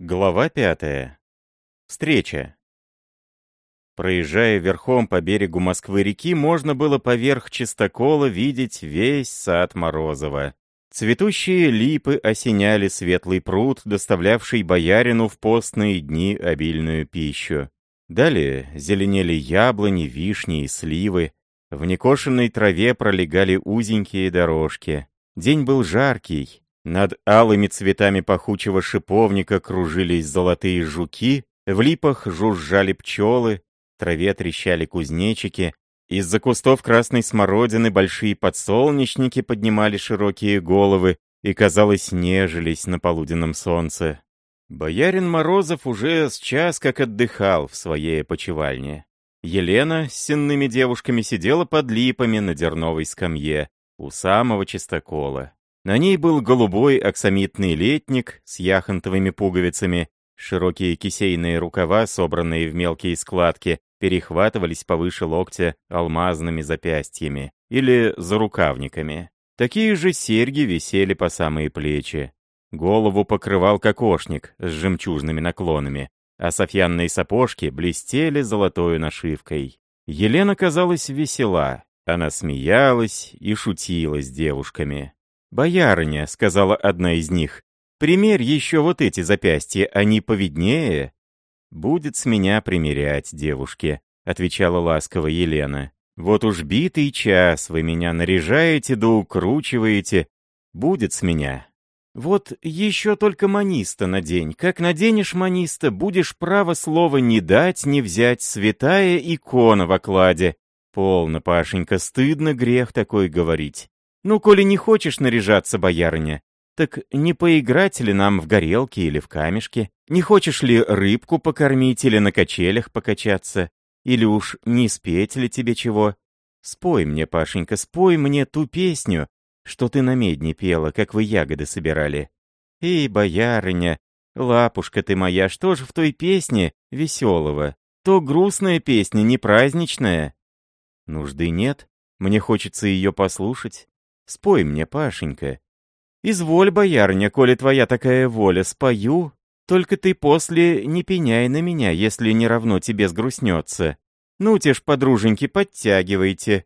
Глава пятая. Встреча. Проезжая верхом по берегу Москвы-реки, можно было поверх чистокола видеть весь сад Морозова. Цветущие липы осеняли светлый пруд, доставлявший боярину в постные дни обильную пищу. Далее зеленели яблони, вишни и сливы. В некошенной траве пролегали узенькие дорожки. День был жаркий, над алыми цветами пахучего шиповника кружились золотые жуки, в липах жужжали пчелы, в траве трещали кузнечики, из-за кустов красной смородины большие подсолнечники поднимали широкие головы и, казалось, нежились на полуденном солнце. Боярин Морозов уже с час как отдыхал в своей опочивальне. Елена с сенными девушками сидела под липами на дерновой скамье у самого чистокола. На ней был голубой аксамитный летник с яхонтовыми пуговицами, широкие кисейные рукава, собранные в мелкие складки, перехватывались повыше локтя алмазными запястьями или зарукавниками. Такие же серьги висели по самые плечи. Голову покрывал кокошник с жемчужными наклонами, а софьянные сапожки блестели золотой нашивкой. Елена казалась весела, она смеялась и шутила с девушками. «Боярыня», — сказала одна из них, — «примерь еще вот эти запястья, они повиднее». «Будет с меня примерять, девушки», — отвечала ласково Елена. «Вот уж битый час вы меня наряжаете да укручиваете. Будет с меня». «Вот еще только маниста надень. Как наденешь маниста, будешь право слова не дать, не взять святая икона в окладе. Полно, Пашенька, стыдно грех такой говорить. «Ну, коли не хочешь наряжаться, боярыня, так не поиграть ли нам в горелки или в камешки? Не хочешь ли рыбку покормить или на качелях покачаться? Или уж не спеть ли тебе чего? Спой мне, Пашенька, спой мне ту песню, что ты на медне пела, как вы ягоды собирали. Эй, боярыня, лапушка ты моя, что же в той песне веселого? То грустная песня, не праздничная. Нужды нет, мне хочется ее послушать. Спой мне, Пашенька. Изволь, боярня, коли твоя такая воля, спою. Только ты после не пеняй на меня, если не равно тебе сгрустнется. Ну, те ж, подруженьки, подтягивайте.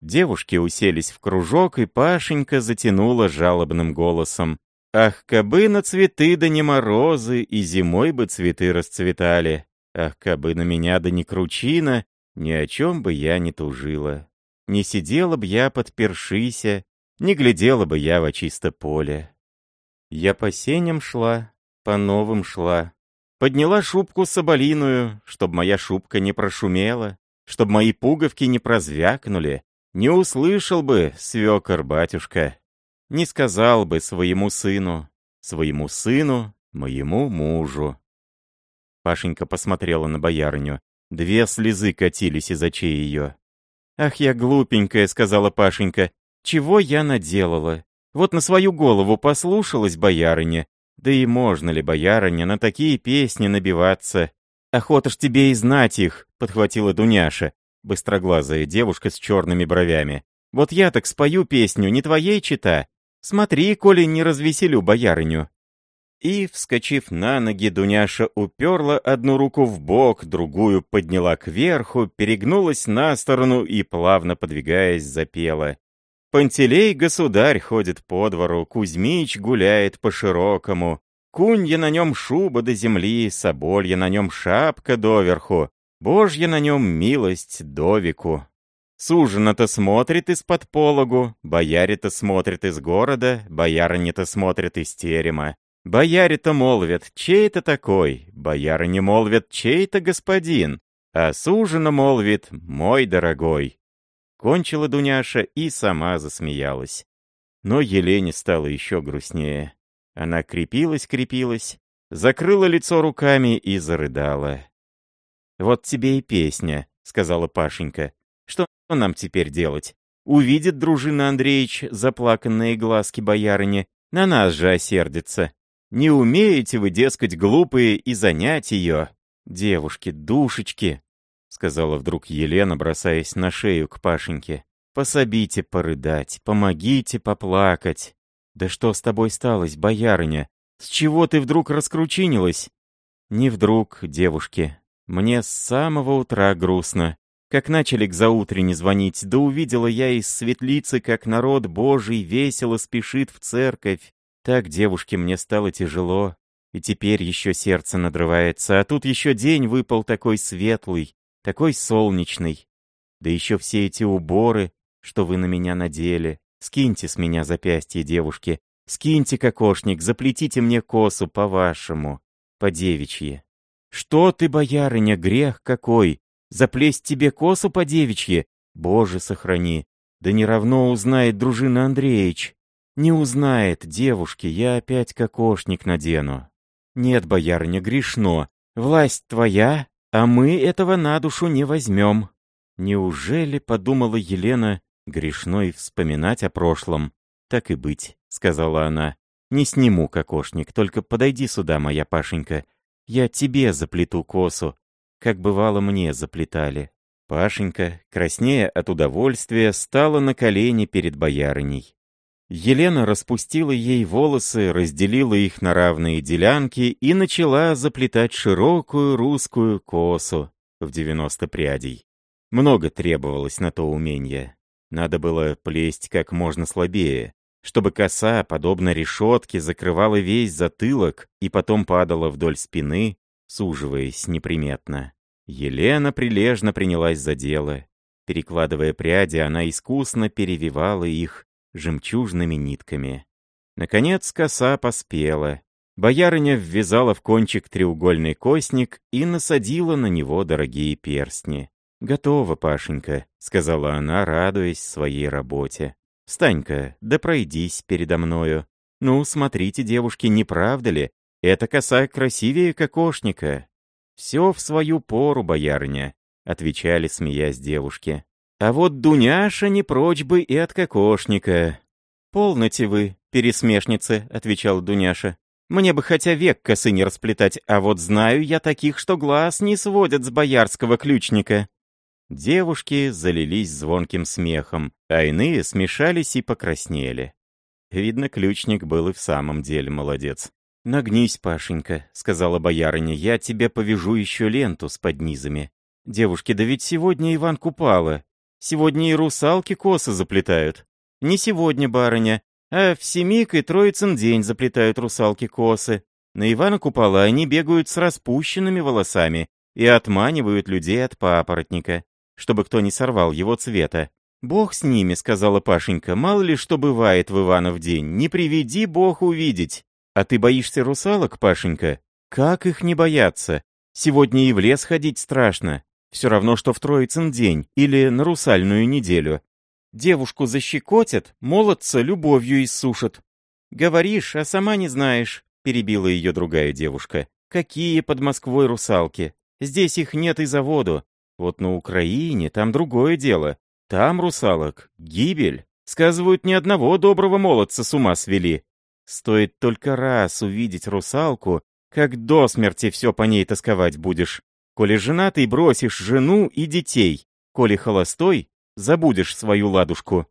Девушки уселись в кружок, и Пашенька затянула жалобным голосом. Ах, кабы на цветы да не морозы, и зимой бы цветы расцветали. Ах, кабы на меня да не кручина, ни о чем бы я не тужила. Не сидела б я под першися, не глядела бы я во чисто поле. Я по сеням шла, по новым шла. Подняла шубку соболиную, чтоб моя шубка не прошумела, чтоб мои пуговки не прозвякнули. Не услышал бы свекор-батюшка, не сказал бы своему сыну, своему сыну, моему мужу. Пашенька посмотрела на боярыню. Две слезы катились из очей ее. «Ах, я глупенькая», — сказала Пашенька. Чего я наделала? Вот на свою голову послушалась боярыня. Да и можно ли, боярыня, на такие песни набиваться? Охота ж тебе и знать их, подхватила Дуняша, быстроглазая девушка с черными бровями. Вот я так спою песню, не твоей чита. Смотри, коли не развеселю боярыню. И, вскочив на ноги, Дуняша уперла одну руку в бок, другую подняла кверху, перегнулась на сторону и, плавно подвигаясь, запела. Пантелей государь ходит по двору, Кузьмич гуляет по-широкому. Кунья на нем шуба до земли, Соболья на нем шапка доверху, Божья на нем милость до веку. Сужена-то смотрит из-под пологу, Бояре-то смотрит из города, Боярыня-то смотрит из терема. Бояре-то молвят, чей это такой, Боярыня молвят, чей-то господин, А сужена молвит, мой дорогой. Кончила Дуняша и сама засмеялась. Но Елене стало еще грустнее. Она крепилась-крепилась, закрыла лицо руками и зарыдала. «Вот тебе и песня», — сказала Пашенька. «Что нам теперь делать? Увидит дружина Андреевич заплаканные глазки боярыни, на нас же осердится. Не умеете вы, дескать, глупые, и занять ее. Девушки, душечки, — сказала вдруг Елена, бросаясь на шею к Пашеньке. «Пособите порыдать, помогите поплакать. Да что с тобой сталось, боярыня? С чего ты вдруг раскручинилась?» «Не вдруг, девушки. Мне с самого утра грустно. Как начали к заутрене звонить, да увидела я из светлицы, как народ Божий весело спешит в церковь. Так, девушке, мне стало тяжело. И теперь еще сердце надрывается, а тут еще день выпал такой светлый, такой солнечный. Да еще все эти уборы, что вы на меня надели. Скиньте с меня запястье, девушки. Скиньте кокошник, заплетите мне косу по-вашему, по-девичьи. Что ты, боярыня, грех какой! Заплесть тебе косу по девичье? Боже, сохрани! Да не равно узнает дружина Андреевич. Не узнает, девушки, я опять кокошник надену. Нет, боярыня, грешно. Власть твоя, а мы этого на душу не возьмем. Неужели, подумала Елена, грешно и вспоминать о прошлом? Так и быть, сказала она. Не сниму кокошник, только подойди сюда, моя Пашенька. Я тебе заплету косу, как бывало мне заплетали. Пашенька, краснея от удовольствия, стала на колени перед боярыней. Елена распустила ей волосы, разделила их на равные делянки и начала заплетать широкую русскую косу в девяносто прядей. Много требовалось на то умение. Надо было плесть как можно слабее, чтобы коса, подобно решетке, закрывала весь затылок и потом падала вдоль спины, суживаясь неприметно. Елена прилежно принялась за дело. Перекладывая пряди, она искусно перевивала их жемчужными нитками. Наконец коса поспела. Боярыня ввязала в кончик треугольный костник и насадила на него дорогие перстни. «Готово, Пашенька», — сказала она, радуясь своей работе. «Встань-ка, да пройдись передо мною. Ну, смотрите, девушки, не правда ли? Эта коса красивее кокошника». «Все в свою пору, боярыня», — отвечали, смеясь девушки. «А вот Дуняша не прочь бы и от кокошника». «Полноте вы, пересмешницы», — отвечал Дуняша. «Мне бы хотя век косы не расплетать, а вот знаю я таких, что глаз не сводят с боярского ключника». Девушки залились звонким смехом, а иные смешались и покраснели. Видно, ключник был и в самом деле молодец. «Нагнись, Пашенька», — сказала боярыня, — «я тебе повяжу еще ленту с поднизами. Девушки, да ведь сегодня Иван Купала. Сегодня и русалки косы заплетают. Не сегодня, барыня, а в Семик и Троицын день заплетают русалки косы. На Ивана Купала они бегают с распущенными волосами и отманивают людей от папоротника, чтобы кто не сорвал его цвета. «Бог с ними», — сказала Пашенька, — «мало ли что бывает в Иванов день, не приведи Бог увидеть». А ты боишься русалок, Пашенька? Как их не бояться? Сегодня и в лес ходить страшно. Все равно, что в Троицын день или на русальную неделю. Девушку защекотят, молодца любовью иссушат. Говоришь, а сама не знаешь, перебила ее другая девушка. Какие под Москвой русалки? Здесь их нет и заводу. Вот на Украине там другое дело. Там русалок, гибель. Сказывают, ни одного доброго молодца с ума свели. Стоит только раз увидеть русалку, как до смерти все по ней тосковать будешь. Коли женатый, бросишь жену и детей. Коли холостой, забудешь свою ладушку».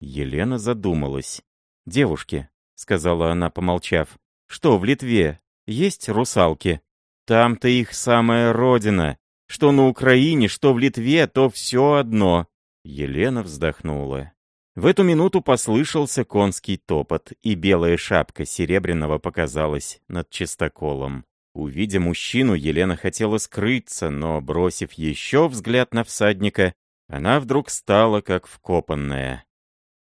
Елена задумалась. «Девушки», — сказала она, помолчав, — «что в Литве? Есть русалки? Там-то их самая родина. Что на Украине, что в Литве, то все одно». Елена вздохнула. В эту минуту послышался конский топот, и белая шапка серебряного показалась над чистоколом. Увидя мужчину, Елена хотела скрыться, но, бросив еще взгляд на всадника, она вдруг стала как вкопанная.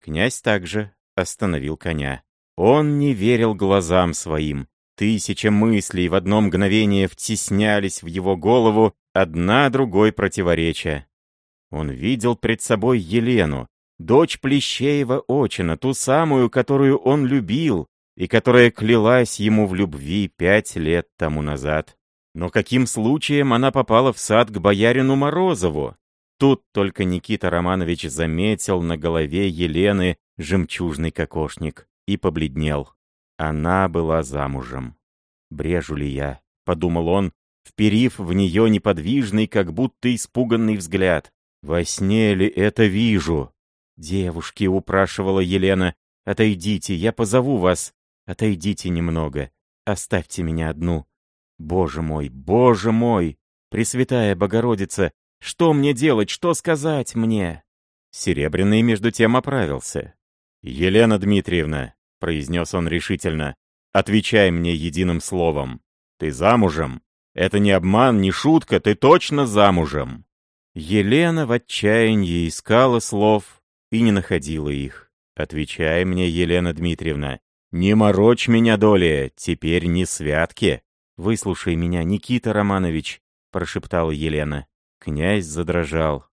Князь также остановил коня. Он не верил глазам своим. Тысяча мыслей в одно мгновение втеснялись в его голову, одна другой противоречия. Он видел пред собой Елену, дочь Плещеева Очина, ту самую, которую он любил и которая клялась ему в любви пять лет тому назад. Но каким случаем она попала в сад к боярину Морозову? Тут только Никита Романович заметил на голове Елены жемчужный кокошник и побледнел. Она была замужем. «Брежу ли я?» — подумал он, вперив в нее неподвижный, как будто испуганный взгляд. «Во сне ли это вижу?» «Девушки», — упрашивала Елена, — «отойдите, я позову вас. Отойдите немного. Оставьте меня одну. Боже мой, Боже мой! Пресвятая Богородица, что мне делать, что сказать мне?» Серебряный между тем оправился. «Елена Дмитриевна», — произнес он решительно, — «отвечай мне единым словом. Ты замужем? Это не обман, не шутка, ты точно замужем!» Елена в отчаянии искала слов и не находила их. «Отвечай мне, Елена Дмитриевна, не морочь меня долее, теперь не святки!» «Выслушай меня, Никита Романович», — прошептала Елена. Князь задрожал.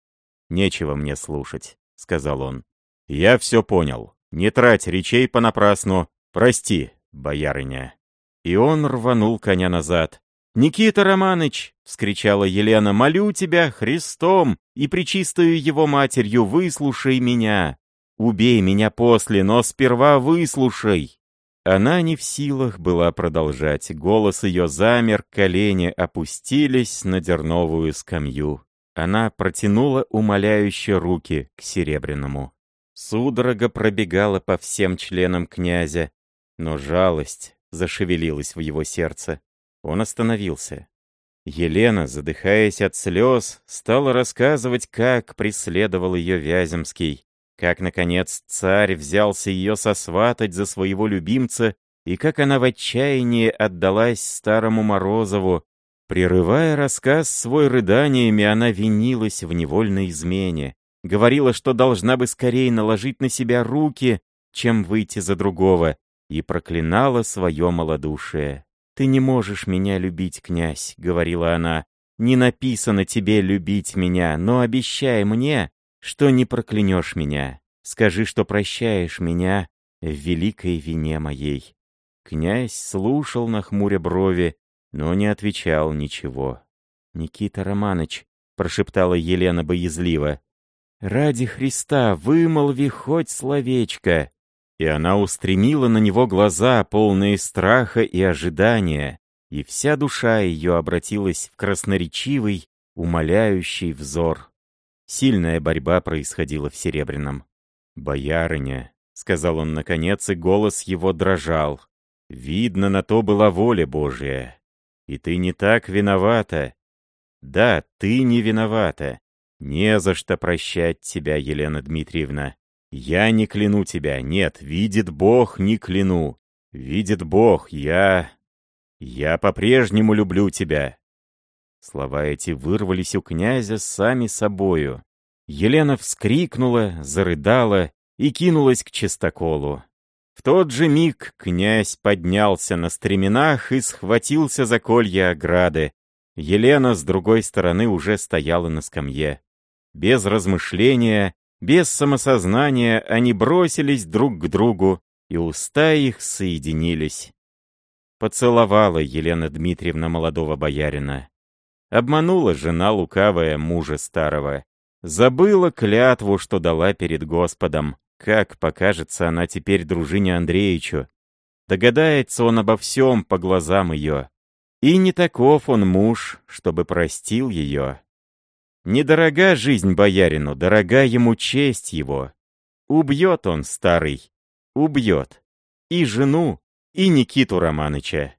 «Нечего мне слушать», — сказал он. «Я все понял. Не трать речей понапрасну. Прости, боярыня». И он рванул коня назад. «Никита Романыч!» — вскричала Елена. «Молю тебя Христом и причистою его матерью, выслушай меня! Убей меня после, но сперва выслушай!» Она не в силах была продолжать. Голос ее замер, колени опустились на дерновую скамью. Она протянула умоляюще руки к Серебряному. Судорога пробегала по всем членам князя, но жалость зашевелилась в его сердце. Он остановился. Елена, задыхаясь от слез, стала рассказывать, как преследовал ее Вяземский, как, наконец, царь взялся ее сосватать за своего любимца, и как она в отчаянии отдалась старому Морозову. Прерывая рассказ свой рыданиями, она винилась в невольной измене, говорила, что должна бы скорее наложить на себя руки, чем выйти за другого, и проклинала свое малодушие. «Ты не можешь меня любить, князь», — говорила она. «Не написано тебе любить меня, но обещай мне, что не проклянешь меня. Скажи, что прощаешь меня в великой вине моей». Князь слушал на хмуре брови, но не отвечал ничего. «Никита Романыч», — прошептала Елена боязливо, — «ради Христа вымолви хоть словечко». И она устремила на него глаза, полные страха и ожидания, и вся душа ее обратилась в красноречивый, умоляющий взор. Сильная борьба происходила в Серебряном. «Боярыня», — сказал он наконец, и голос его дрожал. «Видно, на то была воля Божья. И ты не так виновата. Да, ты не виновата. Не за что прощать тебя, Елена Дмитриевна. Я не кляну тебя, нет, видит Бог, не кляну. Видит Бог, я... Я по-прежнему люблю тебя. Слова эти вырвались у князя сами собою. Елена вскрикнула, зарыдала и кинулась к чистоколу. В тот же миг князь поднялся на стременах и схватился за колья ограды. Елена с другой стороны уже стояла на скамье. Без размышления, без самосознания они бросились друг к другу, и уста их соединились. Поцеловала Елена Дмитриевна молодого боярина. Обманула жена лукавая мужа старого. Забыла клятву, что дала перед Господом. Как покажется она теперь дружине Андреевичу. Догадается он обо всем по глазам ее. И не таков он муж, чтобы простил ее. Недорога жизнь боярину, дорога ему честь его. Убьет он, старый, убьет. И жену, и Никиту Романыча.